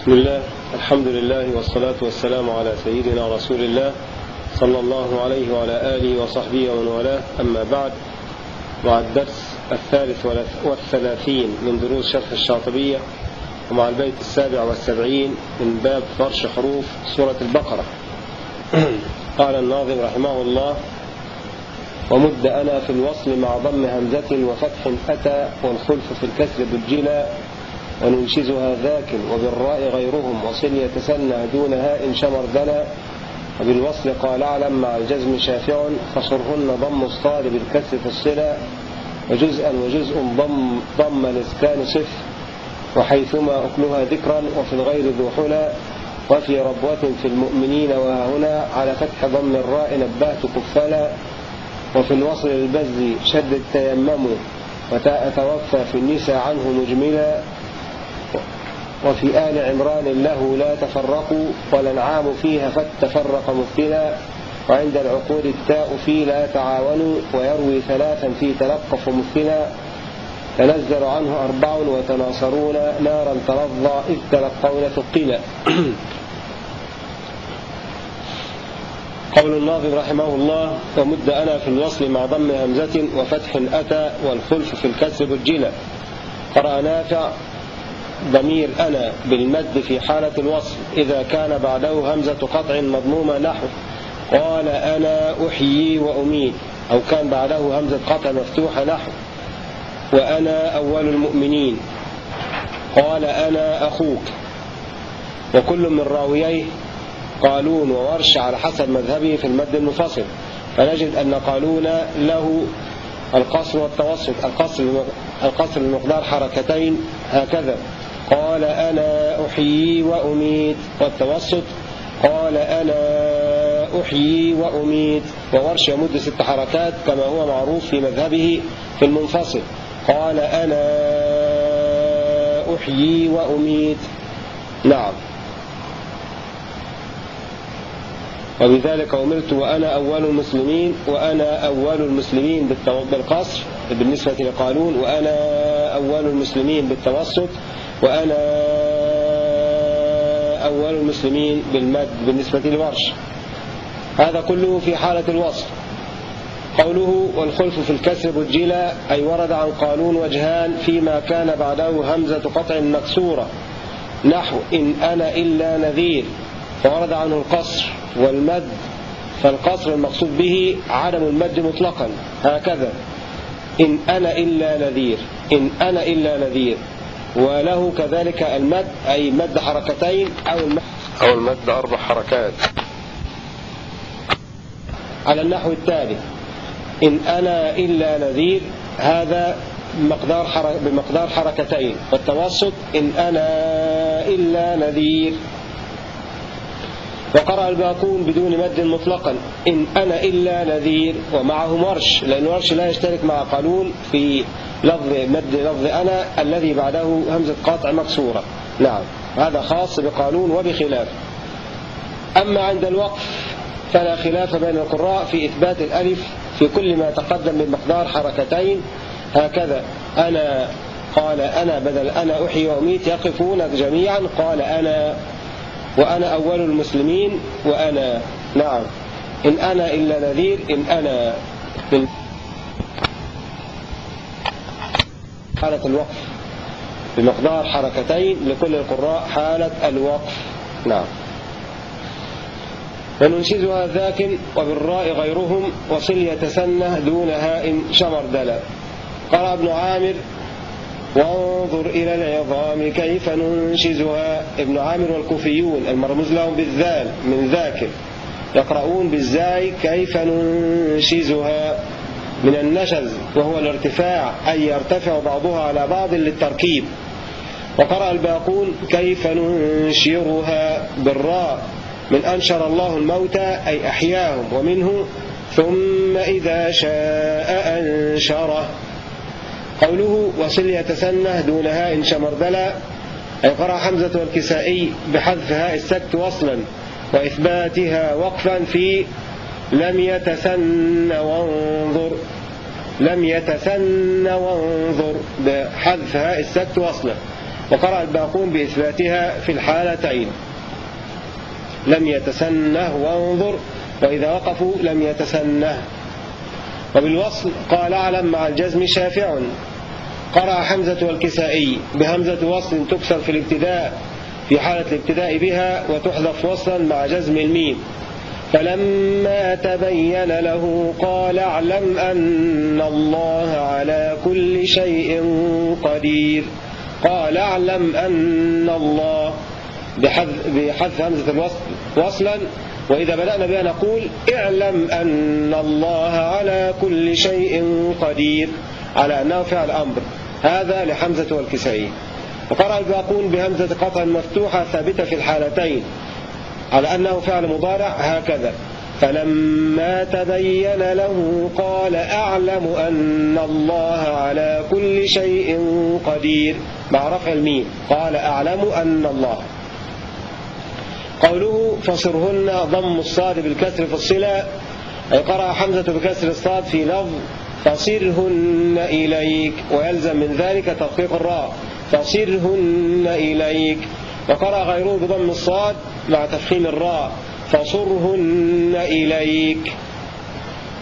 بسم الله الحمد لله والصلاة والسلام على سيدنا رسول الله صلى الله عليه وعلى آله وصحبه ومن والاه. أما بعد مع الدرس الثالث والثلاثين من دروس شرح الشاطبية ومع البيت السابع والسبعين من باب فرش حروف سورة البقرة. قال الناظم رحمه الله ومد أنا في الوصل مع ضم همزة وفتح أتى والخلف في الكسر بالجلا وننشزها ذاك وبالراء غيرهم وصل يتسنى دون هاء شمر دنا. وبالوصل قال أعلم مع الجزم شافع فصرهن ضم الصاد بالكسر في الصلة. وجزءا وجزء ضم ضم الإسكان صف. وحيثما أكلها ذكرا وفي الغير ذو حلى. وفي ربوة في المؤمنين وهنا على فتح ضم الراء نبهت كفلا وفي الوصل البز شد التيمم وتاء توفى في النساء عنه مجملا. وفي آل عمران له لا تفرقوا والأنعام فيها فتفرق مثلا وعند العقول التاء في لا تعاونوا ويروي ثلاثا في تلقف مثلا تنزل عنه أربع وتناصرون نارا تلظى إذ تلقون ثقلا قول الناظم رحمه الله ومد أنا في الوصل مع ضم همزة وفتح أتى والخلف في الكسر بالجلة قرأ نافع ضمير أنا بالمد في حالة الوصل إذا كان بعده همزة قطع مضمومة نحو قال أنا أحيي وأميت أو كان بعده همزة قطع مفتوحة نحو وأنا أول المؤمنين قال أنا أخوك. وكل من راوييه قالون وورش على حسب مذهبه في المد المنفصل. فنجد أن قالون له القصر والتوسط القصر القصر بمقدار حركتين هكذا. قال أنا أحيي وأميت والتوسط قال أنا أحيي وأميت. وورش يمد ست حركات كما هو معروف في مذهبه في المنفصل. قال أنا أحيي وأميت. نعم. وبذلك أمرت وأنا أول المسلمين وأنا أول المسلمين بالقصر بالنسبة لقالون وأنا أول المسلمين بالتوسط. وأنا أول المسلمين بالمد بالنسبة لورش هذا كله في حالة الوصف. قوله والخلف في الكسر بجلا أي ورد عن قانون وجهان فيما كان بعده همزة قطع مكسورة. نحو إن أنا إلا نذير. فورد عنه القصر والمد فالقصر المقصود به عدم المد مطلقا. هكذا إن أنا إلا نذير. إن أنا إلا نذير. وله كذلك المد أي مد حركتين أو المد, أو المد أربع حركات. على النحو التالي إن أنا إلا نذير هذا مقدار حرك بمقدار حركتين. والتوسط إن أنا إلا نذير. وقرأ الباقون بدون مد مطلقا إن أنا إلا نذير ومعه مرش لأن مرش لا يشترك مع قانون في لفظ مد لفظ أنا الذي بعده همزة قاطع مكسورة. نعم. هذا خاص بقانون وبخلاف. أما عند الوقف فلا خلاف بين القراء في إثبات الألف في كل ما تقدم من مقدار حركتين. هكذا أنا قال أنا بدل أنا أحيي وأميت يقفون جميعا. قال أنا وأنا أول المسلمين وأنا. نعم. إن أنا إلا نذير إن أنا من حالة الوقف. بمقدار حركتين لكل القراء حالة الوقف. نعم. وننشزها ذاك وبالراء غيرهم وصل يتسنه دون هاء شمر دلا. قرأ ابن عامر وانظر إلى العظام كيف ننشزها. ابن عامر والكوفيون المرموز لهم بالذال من ذاكر يقرؤون بالزاي كيف ننشزها. من النشز وهو الارتفاع أي يرتفع بعضها على بعض للتركيب. وقرأ الباقون كيف ننشرها بالراء؟ من أنشر الله الموتى أي أحياهم ومنه ثم إذا شاء أنشره قوله وصل يتسنه دون هاء شمردلا أي قرأ حمزة والكسائي بحذف هاء السكت وصلا وإثباتها وقفا في لم يتسن وانظر. لم يتسن وانظر. بحذف هاء السكت وصلا وقرأ الباقون بإثباتها في الحالتين. لم يتسنه وانظر. وإذا وقفوا لم يتسنه. وبالوصل قال أعلم مع الجزم شافع. قرأ حمزة والكسائي بهمزة وصل تكسر في الابتداء في حالة الابتداء بها وتحذف وصلا مع جزم الميم. فلما تبين له قال اعلم أن الله على كل شيء قدير. قال اعلم أن الله بحذف همزة الوصل وصلا. وإذا بدأنا بها نقول اعلم أن الله على كل شيء قدير. على أنه فعل أمر. هذا لحمزة والكسائي. وقرأ الباقون بهمزة قطع مفتوحة ثابتة في الحالتين. على أنه فعل مضارع هكذا. فلما تبين له قال أعلم أن الله على كل شيء قدير. مع رفع الميم. قال أعلم أن الله. قوله فصرهن ضم الصاد بالكسر في الصلة. أي قرأ حمزة بكسر الصاد في لفظ فصرهن إليك. ويلزم من ذلك تدقيق الراء. فصرهن إليك. وقرأ غيره بضم الصاد مع تفخيم الراء فصرهن إليك.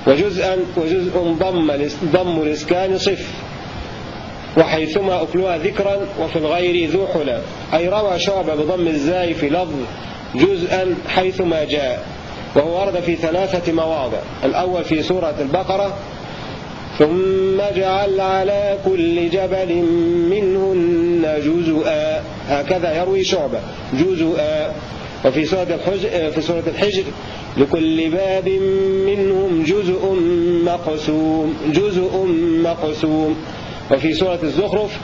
وجزءا وجزء ضم ضم الإسكان صف. وحيثما أكلها ذكرا وفي الغير ذو حلا أي روى شعبة بضم الزاي في لفظ جزءا حيثما جاء. وهو ورد في ثلاثة مواضع. الأول في سورة البقرة ثم اجعل على كل جبل منهن جزءا. هكذا يروي شعبة. جزءا وفي سورة الحجر, في سورة الحجر لكل باب منهم جزء مقسوم جزء مقسوم. وفي سورة الزخرف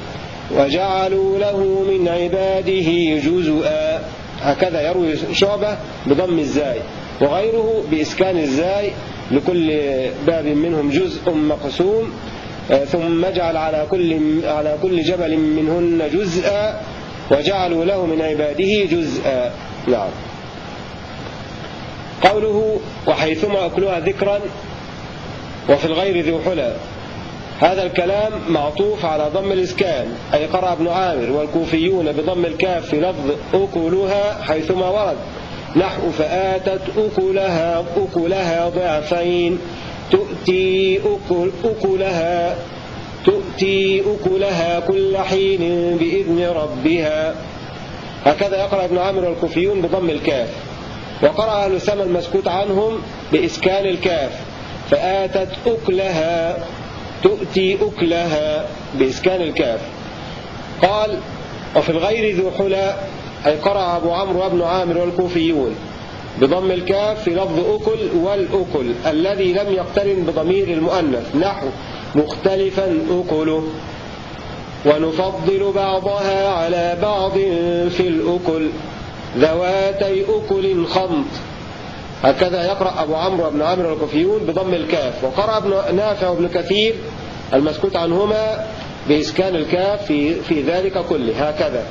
وجعلوا له من عباده جزءا. هكذا يروي شعبة بضم الزاي. وغيره بإسكان الزاي لكل باب منهم جزء مقسوم. آه، ثم اجعل على كل على كل جبل منهن جزءا. وجعلوا له من عباده جزءا. نعم. قوله وحيثما أكلها ذكرا وفي الغير ذو حلى هذا الكلام معطوف على ضم الإسكان أي قرأ ابن عامر والكوفيون بضم الكاف في لفظ أكلها حيثما ورد. نحو فآتت أكلها أكلها ضعفين. تؤتي أكل أكلها تؤتي أكلها كل حين بإذن ربها. هكذا يقرأ ابن عامر والكوفيون بضم الكاف. وقرأ أهل السماء المسكوت عنهم بإسكان الكاف. فآتت أكلها تؤتي أكلها بإسكان الكاف. قال وفي الغير ذو حلى أي قرأ أبو عمرو وابن عامر والكوفيون بضم الكاف في لفظ أكل والأكل الذي لم يقترن بضمير المؤنث. نحو مختلفا أكله. ونفضل بعضها على بعض في الأكل ذواتي أكل خمط. هكذا يقرأ أبو عمرو وابن عامر والكوفيون بضم الكاف وقرأ ابن نافع وابن كثير المسكوت عنهما بإسكان الكاف في, في ذلك كله. هكذا.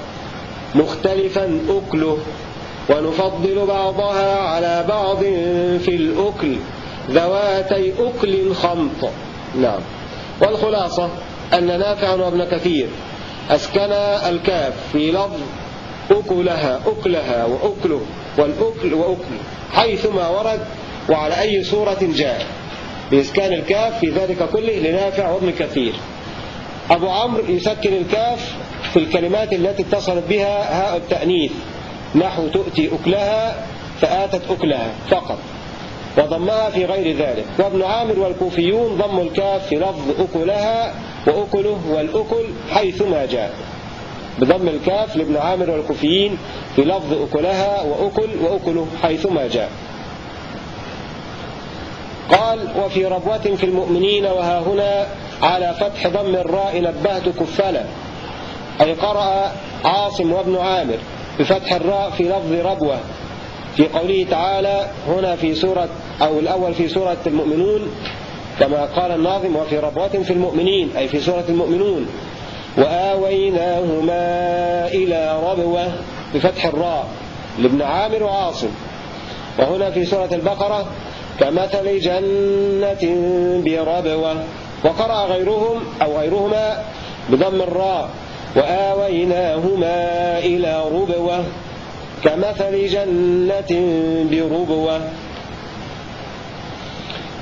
مختلفا أكله. ونفضل بعضها على بعض في الأكل ذواتي أكل خمط. نعم. والخلاصة. أن نافع وابن كثير. أسكن الكاف في لفظ أكلها أكلها وأكله والأكل وأكل حيثما ورد وعلى أي صورة جاء. بإسكان الكاف في ذلك كله لنافع وابن كثير. أبو عمرو يسكن الكاف في الكلمات التي اتصلت بها هاء التأنيث. نحو تؤتي أكلها فآتت أكلها فقط. وضمها في غير ذلك. وابن عامر والكوفيون ضموا الكاف في لفظ أكلها وأكله والأكل حيثما جاء. بضم الكاف لابن عامر والكوفيين في لفظ أكلها وأكل وأكله حيثما جاء. قال وفي ربوة في المؤمنين وها هنا على فتح ضم الراء نبهت كفلا. أي قرأ عاصم وابن عامر بفتح الراء في لفظ ربوة. في قوله تعالى هنا في سورة أو الأول في سورة المؤمنون كما قال الناظم وفي ربوة في المؤمنين أي في سورة المؤمنون وآويناهما إلى ربوة بفتح الراء لابن عامر وعاصم. وهنا في سورة البقرة كمثل جنة بربوة وقرأ غيرهم أو غيرهما بضم الراء وآويناهما إلى ربوة كمثل جنة بربوة.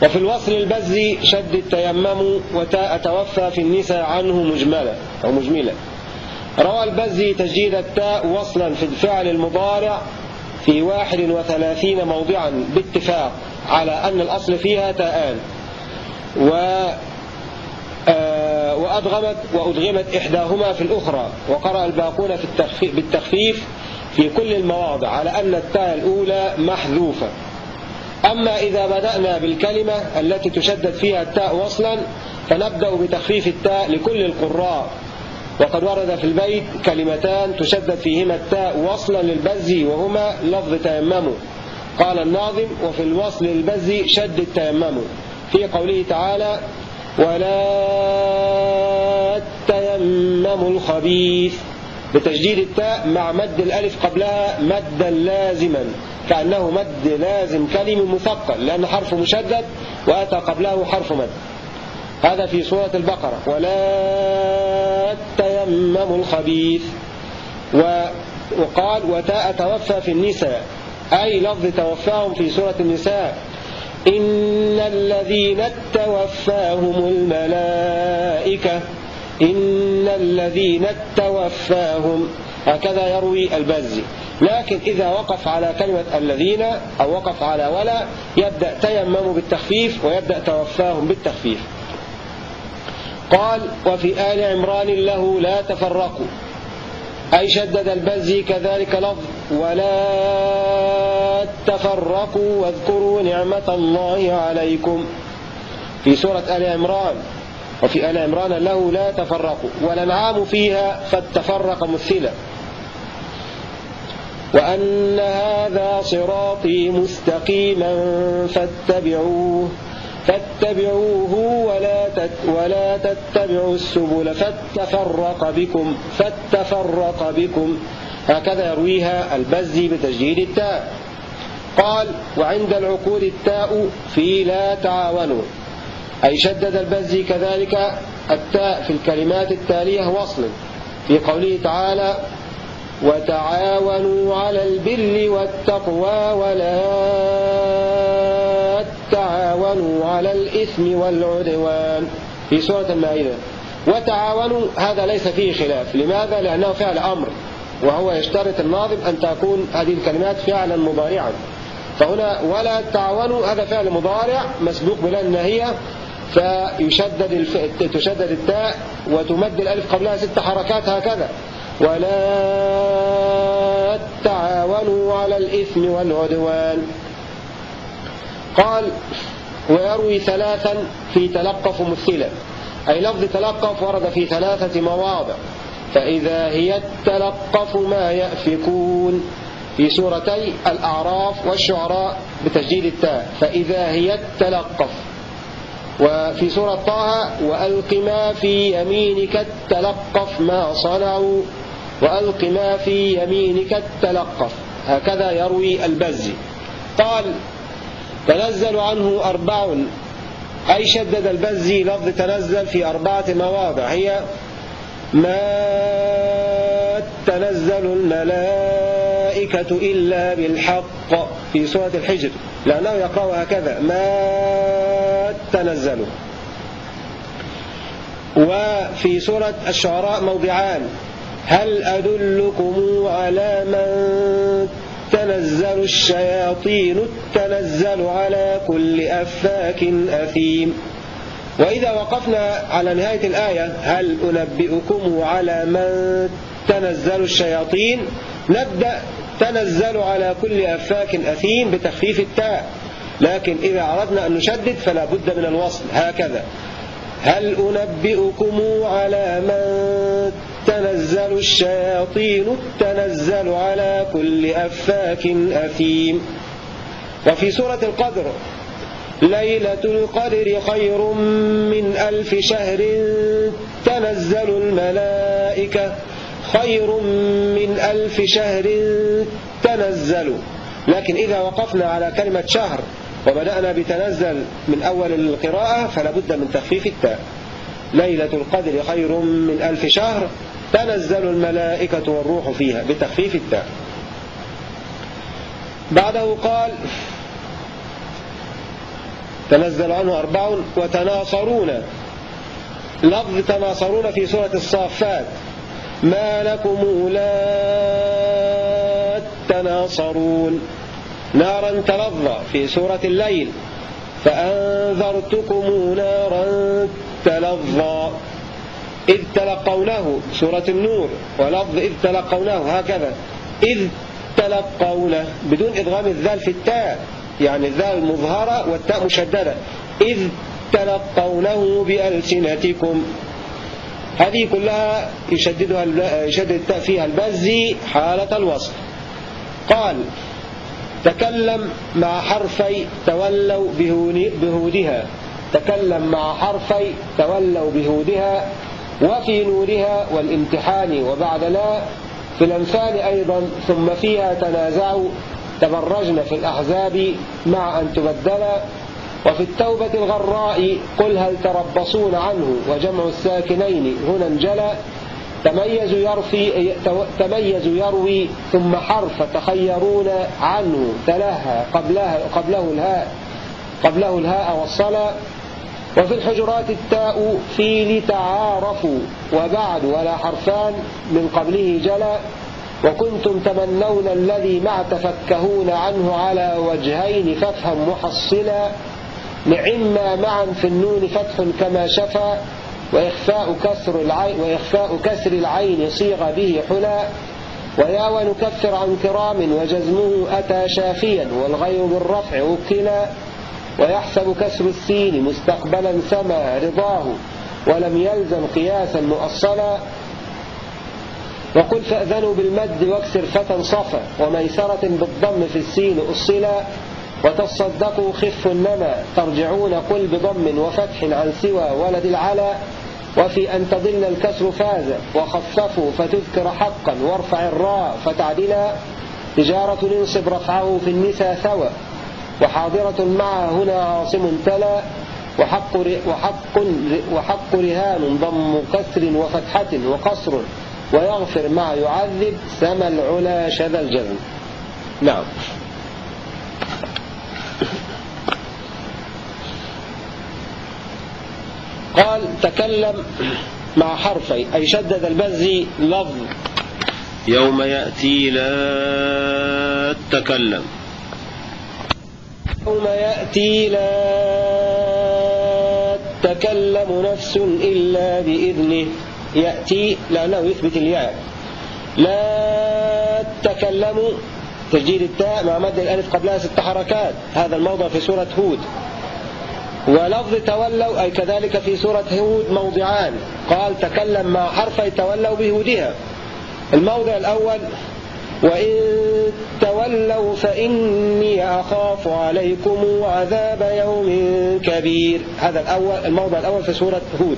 وفي الوصل البزي شد التيمم وتاء توفى في النساء عنه مجملة أو مجملة. روى البزي تجديد التاء وصلا في الفعل المضارع في واحد وثلاثين موضعا باتفاق على أن الأصل فيها تاءان. و آه، وأدغمت وأدغمت إحداهما في الأخرى. وقرأ الباقون في بالتخفيف في كل المواضع على أن التاء الأولى محذوفة. أما إذا بدأنا بالكلمة التي تشدد فيها التاء وصلا فنبدأ بتخفيف التاء لكل القراء. وقد ورد في البيت كلمتان تشدد فيهما التاء وصلا للبزي وهما لفظ تيمموا قال الناظم وفي الوصل للبزي شد التيمم. في قوله تعالى ولا تيمموا الخبيث بتجديد التاء مع مد الألف قبلها مدا لازما كأنه مد لازم كلم مثقل لأن حرف مشدد وأتى قبله حرف مد. هذا في سورة البقرة. ولا تيمموا الخبيث. وقال وتاء توفى في النساء. أي لفظ توفاهم في سورة النساء. إن الذين توفاهم الملائكة إن الذين توفاهم هكذا يروي البزي. لكن إذا وقف على كلمة الذين أو وقف على ولا يبدأ تيمم بالتخفيف ويبدأ توفاهم بالتخفيف. قال وفي آل عمران له لا تفرقوا. أي شدد البزي كذلك لفظ ولا تفرقوا واذكروا نعمة الله عليكم. في سورة آل عمران وفي آل عمران له لا تفرقوا والأنعام فيها فاتفرق مثلا. وأن هذا صراطي مستقيما فاتبعوه فاتبعوه ولا تت ولا تتبعوا السبل فتفرق بكم فاتفرق بكم. هكذا يرويها البزي بتجديد التاء. قال وعند العقود التاء في لا تعاونوا. أي شدد البزي كذلك التاء في الكلمات التالية وصل في قوله تعالى وتعاونوا على البر والتقوى ولا تعاونوا على الإثم والعدوان في سورة المائدة. وتعاونوا هذا ليس فيه خلاف. لماذا؟ لأنه فعل أمر وهو يشترط الناظم أن تكون هذه الكلمات فعلا مضارعا. فهنا ولا تعاونوا هذا فعل مضارع مسبوق بلا النهية فيشدد الف... تشدد التاء وتمد الألف قبلها ست حركات هكذا. ولا تعاونوا على الإثم والعدوان. قال ويروي ثلاثا في تلقف مثلا أي لفظ تلقف ورد في ثلاثة مواضع. فإذا هي التلقف ما يأفكون. في سورتي الأعراف والشعراء بتسجيل التاء. فإذا هي التلقف. وفي سورة طه وألق ما في يمينك التلقف ما صنعوا وألق ما في يمينك التلقف. هكذا يروي البزي. قال تنزل عنه أربع أي شدد البزي لفظ تنزل في أربعة مواضع. هي ما تنزل الملائكة إلا بالحق. في سورة الحجر. لأنه يقرأ هكذا ما تنزل. وفي سورة الشعراء موضعان هل أدلكم على من تنزل الشياطين تنزل على كل أفاك أثيم؟ وإذا وقفنا على نهاية الآية هل أنبئكم على من تنزل الشياطين؟ نبدأ تنزل على كل أفاك أثيم بتخفيف التاء. لكن إذا أردنا أن نشدد فلا بد من الوصل. هكذا. هل أنبئكم على من تنزل الشياطين؟ تنزل على كل أفاك أثيم. وفي سورة القدر ليلة القدر خير من ألف شهر تنزل الملائكة. خير من ألف شهر تنزل. لكن إذا وقفنا على كلمة شهر وبدأنا بتنزل من أول القراءة فلا بد من تخفيف التاء. ليلة القدر خير من ألف شهر تنزل الملائكة والروح فيها بتخفيف التاء. بعده قال تنزل عنه أربع وتناصرون. لفظ تناصرون في سورة الصافات ما لكم لا تناصرون. نارا تلظى في سورة الليل. فأنذرتكم نارا تلظى. إذ تلقونه سورة النور ولفظ إذ تلقونه هكذا. إذ تلقونه بدون إضغام الذال في التاء يعني الذال مظهرة والتاء مشددة. إذ تلقونه بألسنتكم. هذه كلها يشددها يشدد التاء فيها البزي حالة الوصف. قال تكلم مع حرفي تولوا بهودها. تكلم مع حرفي تولوا بهودها وفي نورها والامتحان وبعد لا. في الأمثال أيضا ثم فيها تنازعوا. تبرجن في الأحزاب مع أن تبدل. وفي التوبة الغراء قل هل تربصون عنه؟ وجمع الساكنين هنا انجلى. تميز يرفي تميز يروي ثم حرف تخيرون عنه تلهى قبلها قبله الهاء قبله الهاء والصلاة. وفي الحجرات التاء في لتعارفوا وبعد ولا حرفان من قبله جلا. وكنتم تمنون الذي مع تفكهون عنه على وجهين فافهم محصلا. نعما معا في النون فتح كما شفى وإخفاء كسر العين, وإخفاء كسر العين صيغ به حلا ويا ونكفر عن كرام وجزمه أتى شافيا والغير بالرفع وكلا ويحسب كسر السين مستقبلا سما رضاه ولم يلزم قياسا مؤصلا. وقل فأذنوا بالمد واكسر فتى صفا وميسرة بالضم في السين أصلا. وتصدقوا خف النما ترجعون قل بضم وفتح عن سوى ولد العلا وفي أن تضل الكسر فاز وخففوا فتذكر حقا وارفع الراء فتعدلا تجارة ننصب رفعه في النساء ثوى وحاضرة مع هنا عاصم تلا وحق, وحق, وحق رهان ضم كسر وفتحة وقصر ويغفر مع يعذب سما العلا شذا الجذب. نعم. قال تكلم مع حرفي أي شدد البزي لفظ. يوم يأتي لا تكلم. يوم يأتي لا تكلم نفس إلا بإذنه. يأتي لأنه يثبت الياء. لا تكلم تسجيل التاء مع مد الألف قبلها ست حركات. هذا الموضع في سورة هود. ولفظ تولوا أي كذلك في سورة هود موضعان. قال تكلم مع حرفي تولوا بهودها. الموضع الأول وإن تولوا فإني أخاف عليكم عذاب يوم كبير. هذا الأول الموضع الأول في سورة هود.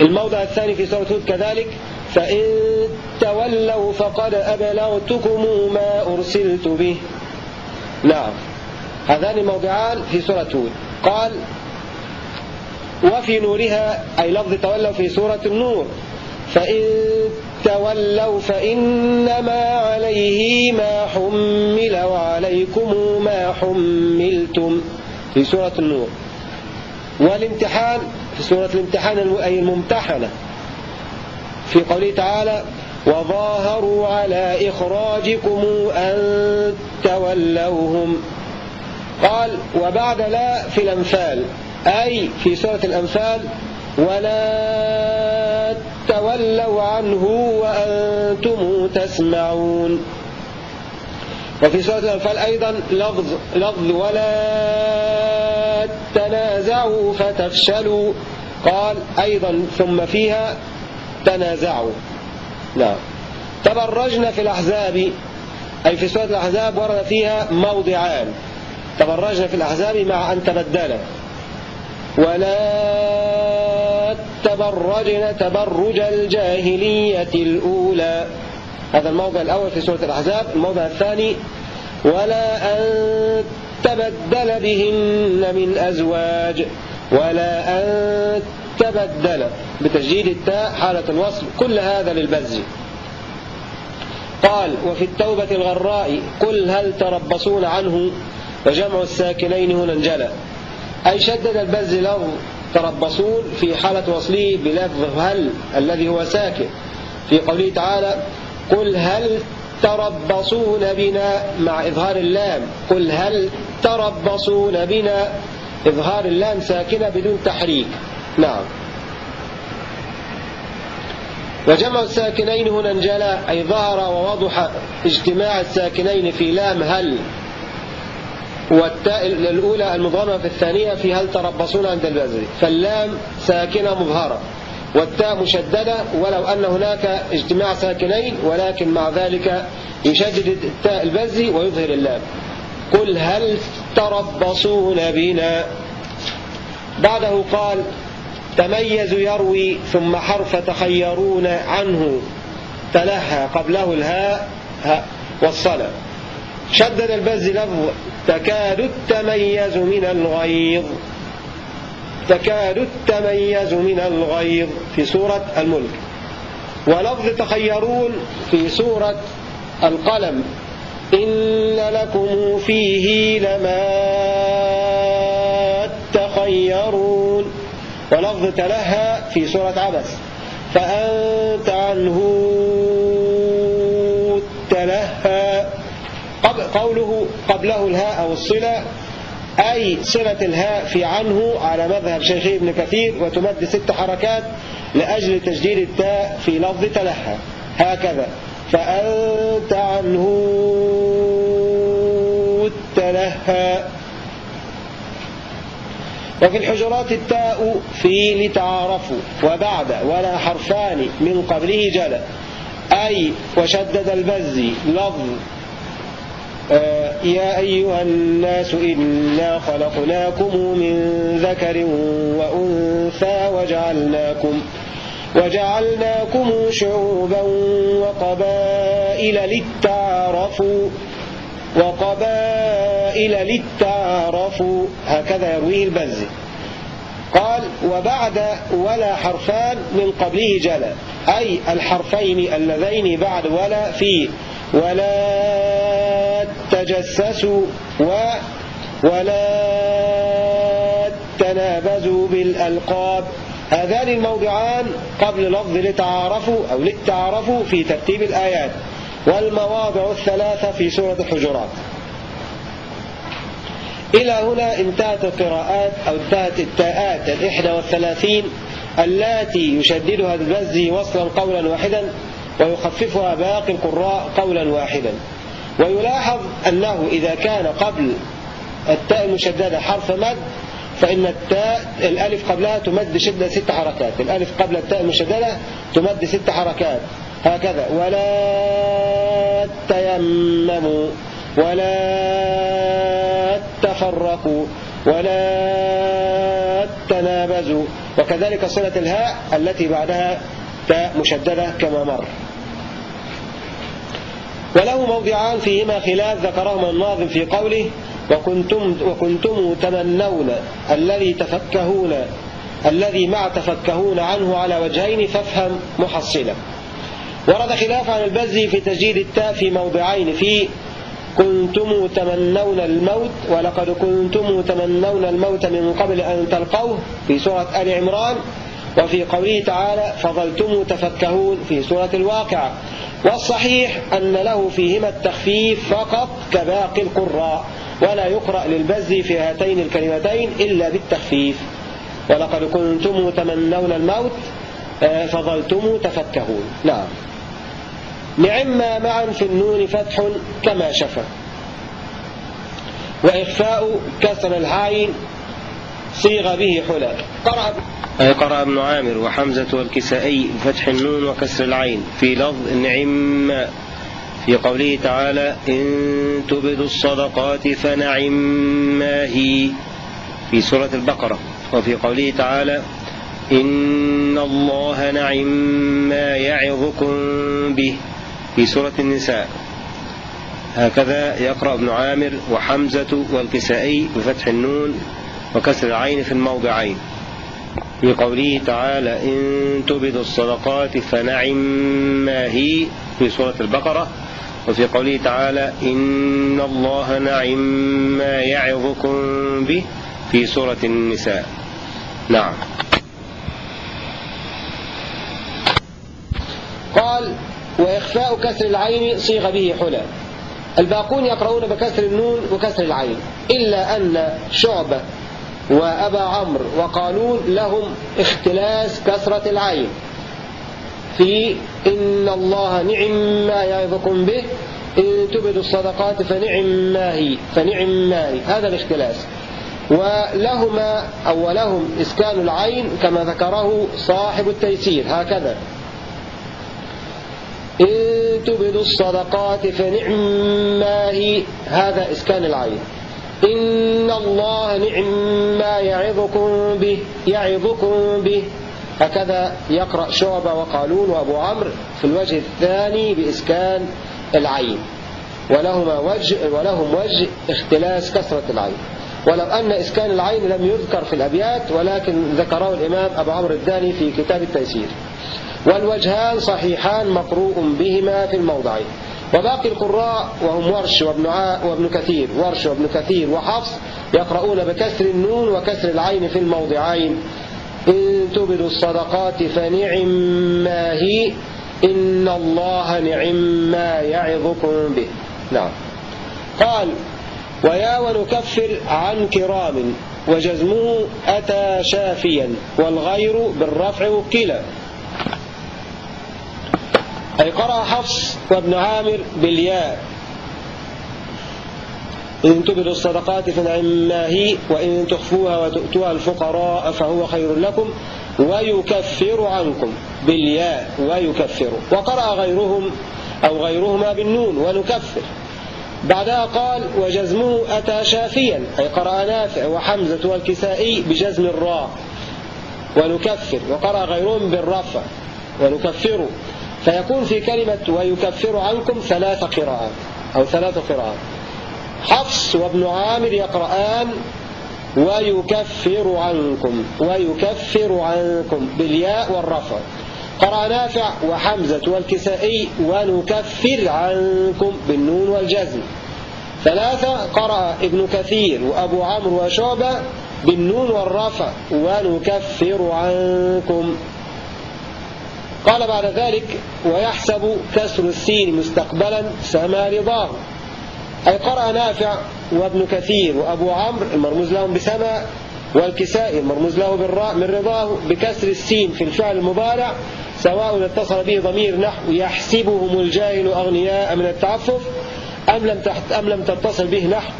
الموضع الثاني في سورة هود كذلك فإن تولوا فقد أبلغتكم ما أرسلت به. نعم. هذان موضعان في سورة هود. قال وفي نورها أي لفظ تولوا في سورة النور. فإن تولوا فإنما عليه ما حمل وعليكم ما حملتم في سورة النور. والامتحان في سورة الامتحان أي الممتحنة. في قوله تعالى وظاهروا على إخراجكم أن تولوهم. قال وبعد لا في الأنفال أي في سورة الأنفال ولا تولوا عنه وأنتم تسمعون. وفي سورة الأنفال أيضا لفظ, لفظ ولا تنازعوا فتفشلوا. قال أيضا ثم فيها تنازعوا. نعم. تبرجنا في الأحزاب أي في سورة الأحزاب ورد فيها موضعان. تبرجنا في الأحزاب مع أن تبدل ولا تبرجن تبرج الجاهلية الأولى. هذا الموضع الأول في سورة الأحزاب الموضع الثاني ولا أن تبدل بهن من أزواج ولا أن تبدل. بتشديد التاء حالة الوصل كل هذا للبز. قال وفي التوبة الغراء قل هل تربصون عنه؟ وجمع الساكنين هنا انجلى. أي شدد البز لفظ تربصون في حالة وصله بلفظ هل الذي هو ساكن. في قوله تعالى قل هل تربصون بنا مع إظهار اللام؟ قل هل تربصون بنا؟ إظهار اللام ساكنة بدون تحريك. نعم. وجمع الساكنين هنا انجلى أي ظهر ووضح اجتماع الساكنين في لام هل. والتاء الأولى المضغمة في الثانية في هل تربصون عند البذر فاللام ساكنة مظهرة والتاء مشددة ولو أن هناك اجتماع ساكنين ولكن مع ذلك يشدد التاء البزي ويظهر اللام. قل هل تربصون بنا؟ بعده قال تميز يروي ثم حرف تخيرون عنه تلهى قبله الهاء والصلاة. شدد البز لفظ تكاد التميز من الغيظ. تكاد التميز من الغيظ في سورة الملك. ولفظ تخيرون في سورة القلم. إن لكم فيه لما تخيرون. ولفظ تلهى في سورة عبس. فأنت عنه قوله قبله الهاء أو الصلة أي صلة الهاء في عنه على مذهب شيخ ابن كثير وتمد ست حركات لأجل تجديد التاء في لفظ تلهى. هكذا. فأنت عنه تلهى وفي الحجرات التاء في لتعارفوا وبعد ولا حرفان من قبله جل أي وشدد البزي لفظ يا أيها الناس إنا خلقناكم من ذكر وأنثى وجعلناكم وجعلناكم شعوبا وقبائل للتعارفوا وقبائل للتعارفوا. هكذا يرويه البزي. قال وبعد ولا حرفان من قبله جلا. أي الحرفين اللذين بعد ولا في ولا تجسسوا و ولا تنابزوا بالألقاب. هذان الموضعان قبل لفظ لتعارفوا أو للتعارفوا في ترتيب الآيات. والمواضع الثلاثة في سورة الحجرات. إلى هنا انتهت القراءات أو انتهت التاءات الإحدى والثلاثين التي يشددها البزي وصلا قولا واحدا ويخففها باقي القراء قولا واحدا. ويلاحظ أنه إذا كان قبل التاء المشددة حرف مد فإن التاء الألف قبلها تمد شدة ست حركات. الألف قبل التاء المشددة تمد ست حركات. هكذا. ولا تيمموا ولا تفرقوا ولا تنابزوا. وكذلك صلة الهاء التي بعدها تاء مشددة كما مر. وله موضعان فيهما خلاف ذكرهما الناظم في قوله وكنتم, وكنتم تمنون الذي تفكهون الذي مع تفكهون عنه على وجهين فافهم محصلا. ورد خلاف عن البزي في تجديد التاء في موضعين في كنتم تمنون الموت ولقد كنتم تمنون الموت من قبل أن تلقوه في سورة آل عمران وفي قوله تعالى فظلتم تفكهون في سورة الواقعة والصحيح أن له فيهما التخفيف فقط كباقي القراء ولا يقرأ للبز في هاتين الكلمتين إلا بالتخفيف. ولقد كنتم تمنون الموت آه، فظلتم تفكهون. نعم. نعما معا في النون فتح كما شفى. وإخفاء كسر العين صيغ به حلا. قرأ. أي قرأ ابن عامر وحمزة والكسائي بفتح النون وكسر العين في لفظ نعم في قوله تعالى إن تبدوا الصدقات فنعم ما هي. في سورة البقرة. وفي قوله تعالى إن الله نعم ما يعظكم به. في سورة النساء. هكذا يقرأ ابن عامر وحمزة والكسائي بفتح النون وكسر العين في الموضعين في قوله تعالى إن تبدوا الصدقات فنعم ما هي في سورة البقرة. وفي قوله تعالى إن الله نعم ما يعظكم به في سورة النساء. نعم. قال وإخفاء كسر العين صيغ به حلى الباقون يقرؤون بكسر النون وكسر العين. إلا أن شعبة وأبا عمرو وقالون لهم اختلاس كسرة العين في إن الله نعم ما يعظكم به إن تبدوا الصدقات فنعم ما هي فنعم ما هي. هذا الاختلاس. ولهما أو ولهم إسكان العين كما ذكره صاحب التيسير هكذا. إن تبدوا الصدقات فنعم ما هي هذا إسكان العين. إن الله نعم ما يعظكم به يعظكم به. هكذا يقرأ شعبة وقالون وأبو عمرو في الوجه الثاني بإسكان العين. ولهما وجه ولهم وجه اختلاس كسرة العين. ولو أن إسكان العين لم يذكر في الأبيات ولكن ذكره الإمام أبو عمرو الداني في كتاب التيسير. والوجهان صحيحان مقروء بهما في الموضعين. وباقي القراء وهم ورش وابن, وابن كثير. ورش وابن كثير وحفص يقرؤون بكسر النون وكسر العين في الموضعين. إن تبدوا الصدقات فنعم ما هي. إن الله نعم ما يعظكم به. نعم. قال ويا ونكفر عن كرام وجزمه أتى شافيا والغير بالرفع وكلا. أي قرأ حفص وابن عامر بالياء. إن تبدوا الصدقات فنعم ما هي وإن تخفوها وتؤتوها الفقراء فهو خير لكم ويكفر عنكم بالياء ويكفر. وقرأ غيرهم أو غيرهما بالنون ونكفر. بعدها قال وجزمه أتى شافيا أي قرأ نافع وحمزة والكسائي بجزم الراء. ونكفر. وقرأ غيرهم بالرفع. ونكفر. فيكون في كلمة ويكفر عنكم ثلاث قراءات أو ثلاث قراءات. حفص وابن عامر يقرآن ويكفر عنكم ويكفر عنكم بالياء والرفع. قرأ نافع وحمزة والكسائي ونكفر عنكم بالنون والجزم. ثلاثة قرأ ابن كثير وأبو عمرو وشعبة بالنون والرفع. ونكفر عنكم قال بعد ذلك ويحسب كسر السين مستقبلا سما رضاه. أي قرأ نافع وابن كثير وأبو عمرو المرموز لهم بسما والكسائي المرموز له بالراء من رضاه بكسر السين في الفعل المضارع سواء اتصل به ضمير نحو يحسبهم الجاهل أغنياء من التعفف أم لم, تحت أم لم تتصل به نحو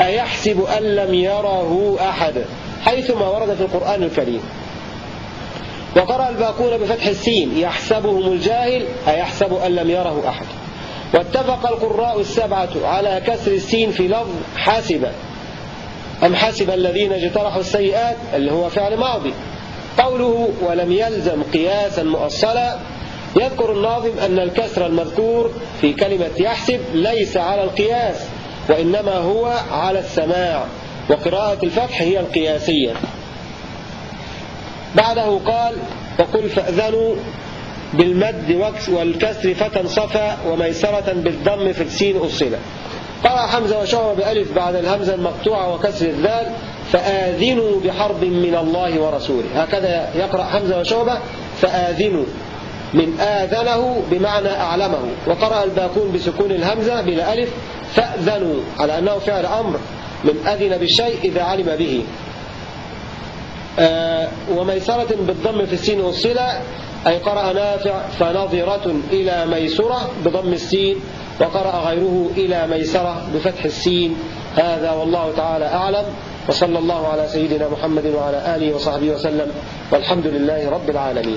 أيحسب أن لم يره أحد. حيثما ورد في القرآن الكريم. وقرأ الباقون بفتح السين يحسبهم الجاهل أيحسب أن لم يره أحد. واتفق القراء السبعة على كسر السين في لفظ حاسب أم حسب الذين اجترحوا السيئات؟ اللي هو فعل ماضي. قوله ولم يلزم قياسا مؤصلا. يذكر الناظم أن الكسر المذكور في كلمة يحسب ليس على القياس وإنما هو على السماع. وقراءة الفتح هي القياسية. بعده قال وقل فأذنوا بالمد والكسر فتى صفا وميسرة بالضم في السين أصلا قرأ حمزة وشعبة بألف بعد الهمزة المقطوعة وكسر الذال فآذنوا بحرب من الله ورسوله. هكذا يقرأ حمزة وشعبة فآذنوا من آذنه بمعنى أعلمه. وقرأ الباقون بسكون الهمزة بلا ألف فأذنوا على أنه فعل أمر من أذن بالشيء إذا علم به. وميسرة بالضم في السين والصلة أي قرأ نافع فنظرة إلى ميسرة بضم السين وقرأ غيره إلى ميسرة بفتح السين. هذا والله تعالى أعلم. وصلى الله على سيدنا محمد وعلى آله وصحبه وسلم. والحمد لله رب العالمين.